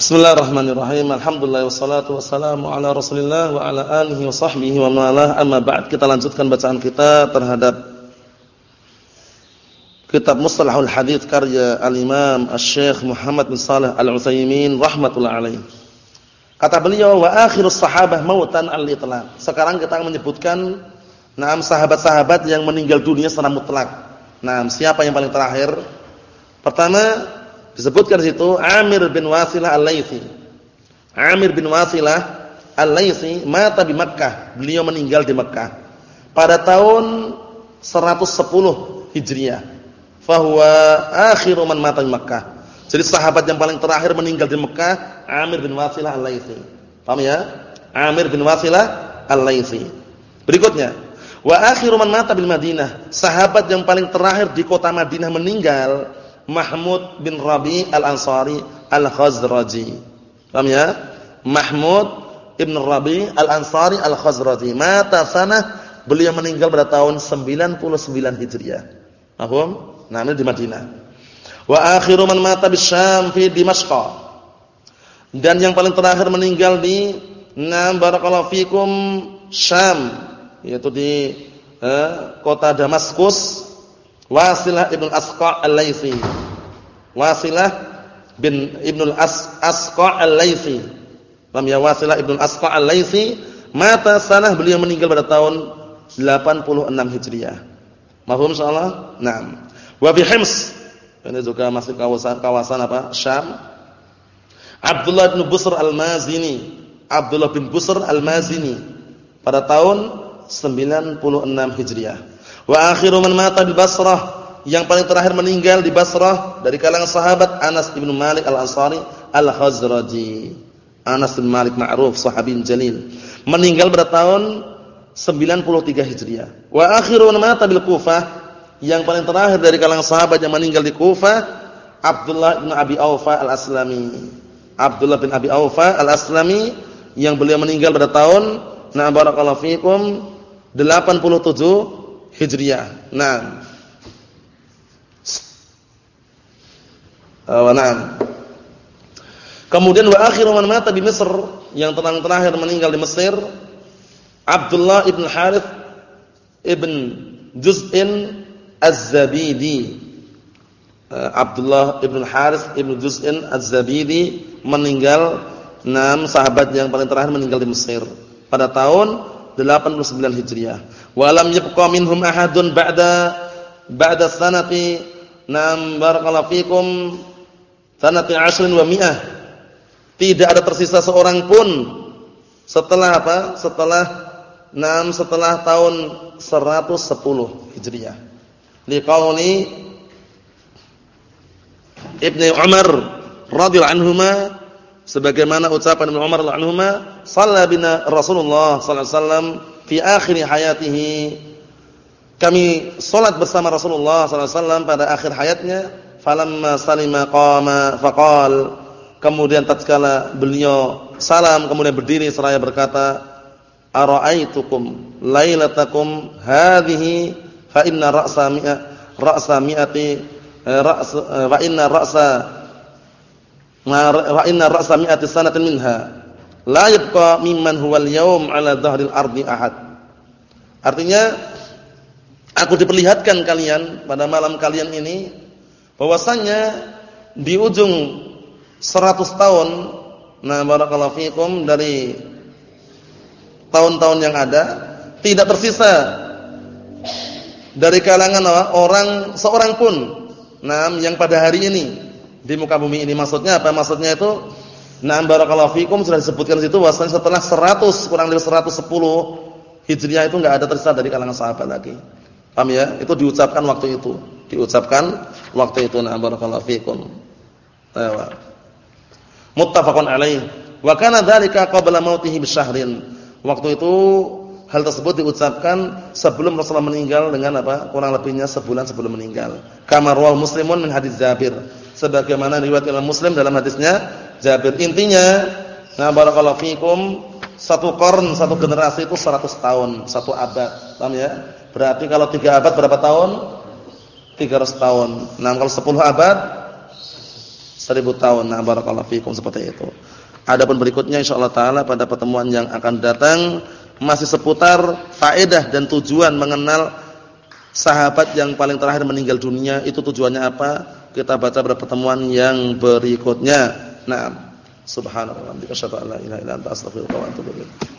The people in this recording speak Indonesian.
Bismillahirrahmanirrahim. Alhamdulillah wassalatu wassalamu ala Rasulillah wa ala alihi wa sahbihi wa malah. Amma ba'd. Kita lanjutkan bacaan kita terhadap kitab Mustalahul Hadits karya Al-Imam Asy-Syaikh Muhammad bin Shalih Al-Utsaimin rahimatullah alaih. Kata beliau wa akhirus sahabah mautan al-itlaq. Sekarang kita akan menyebutkan enam sahabat-sahabat yang meninggal dunia secara mutlak. Nah, siapa yang paling terakhir? Pertama Disebutkan di situ Amir bin Wasilah Al-Laitsi. Amir bin Wasilah Al-Laitsi mata di Makkah. Beliau meninggal di Makkah pada tahun 110 Hijriah. Fahuwa akhiru man mata di Makkah. Jadi sahabat yang paling terakhir meninggal di Mekah Amir bin Wasilah Al-Laitsi. Paham ya? Amir bin Wasilah Al-Laitsi. Berikutnya, wa akhiru man mata bil Madinah. Sahabat yang paling terakhir di kota Madinah meninggal Mahmud bin Rabi Al-Ansari Al-Khazraji. Paham ya? Mahmud ibn Rabi Al-Ansari Al-Khazraji. Mata sana beliau meninggal pada tahun 99 Hijriah. Paham? Nah, di Madinah. Wa akhiru man mata bisyam fi Dimashq. Dan yang paling terakhir meninggal di Nam barakallahu fikum Syam, yaitu di eh, kota Damaskus Wasilah ibn Asqa' al-Laythi. Wasilah bin Ibnu Asqa' al-Laythi. Paham ya Wasilah ibn Asqa' al-Laythi mata sanah beliau meninggal pada tahun 86 Hijriah. Mahfum insyaallah? Naam. Wa bi Hims. Ini juga masih kawasan kawasan apa? Syam. Abdullah bin Busr al-Mazini. Abdullah bin Busr al-Mazini pada tahun 96 Hijriah. Wa akhiru man mata di Basrah, yang paling terakhir meninggal di Basrah dari kalangan sahabat Anas bin Malik Al-Ansari Al-Khazraji. Anas bin Malik ma'ruf sahabin jalil. Meninggal pada tahun 93 Hijriah. Wa akhiru man mata bil Kufah, yang paling terakhir dari kalangan sahabat yang meninggal di Kufah Abdullah bin Abi Aufa Al-Aslami. Abdullah bin Abi Aufa Al-Aslami yang beliau meninggal pada tahun na barakallahu fikum 87 Hijriyah. Naam. Oh, naam. Kemudian wa akhiru man mata di Mesir yang tenang terakhir meninggal di Mesir Abdullah ibn Harith ibn Juz'in Az-Zabidi. Uh, Abdullah ibn Harith ibn Juz'in Az-Zabidi meninggal enam sahabat yang paling terakhir meninggal di Mesir pada tahun 89 Hijriah. Wa lam yabqa minhum ahadun ba'da ba'da sanati nam barakallahu fikum sanati 10 wa mi'ah. Tidak ada tersisa seorang pun setelah apa? Setelah nam setelah tahun 110 Hijriah. Liqauli Ibnu Umar radhiyallahu anhuma sebagaimana ucapan Ibnu Umar radhiyallahu anhuma shalla bina Rasulullah sallallahu alaihi wasallam fi akhir hayatihi. Kami salat bersama Rasulullah sallallahu alaihi wasallam pada akhir hayatnya falamma salima qama faqal. Kemudian tatkala beliau salam kemudian berdiri seraya berkata ara'aitukum lailatakum hadhihi fa inna ra'sa mi'a ra'sa mi'ati eh, ra's wa eh, inna ra'sa wa inna ra'sa mi'ati sanatin minha la yabqa mimman huwal yawm 'ala dhahril ardi ahad. Artinya aku diperlihatkan kalian pada malam kalian ini bahwasanya di ujung 100 tahun nah barakallahu fikum dari tahun-tahun yang ada tidak tersisa dari kalangan orang seorang pun nah yang pada hari ini di muka bumi ini. Maksudnya apa? Maksudnya itu Na'am barakallahu fikum sudah disebutkan di situ bahwasanya setelah 100 kurang dari 110 Hijriah itu enggak ada tersisa dari kalangan sahabat lagi. Paham ya? Itu diucapkan waktu itu. Diucapkan waktu itu na'am barakallahu fikum. Ayo. Muttafaqun alaih. Wa kana dzalika qabla mautihi bisyahrin. Waktu itu hal tersebut diucapkan sebelum Rasulullah meninggal dengan apa? Kurang lebihnya sebulan sebelum meninggal. Kama rawal Muslimun min hadis Jabir sebagaimana riwayat Imam Muslim dalam hadisnya Jabir. Intinya, nah barakallahu fikum, satu korn, satu generasi itu 100 tahun, satu abad. Paham ya? Berarti kalau tiga abad berapa tahun? 300 tahun. Nah, kalau 10 abad seribu tahun. Nah, barakallahu fikum seperti itu. Adapun berikutnya insyaallah taala pada pertemuan yang akan datang masih seputar faedah dan tujuan mengenal sahabat yang paling terakhir meninggal dunia itu tujuannya apa? Kita baca pada pertemuan yang berikutnya. Nah, subhanallah wa bihamdihi asyhadu.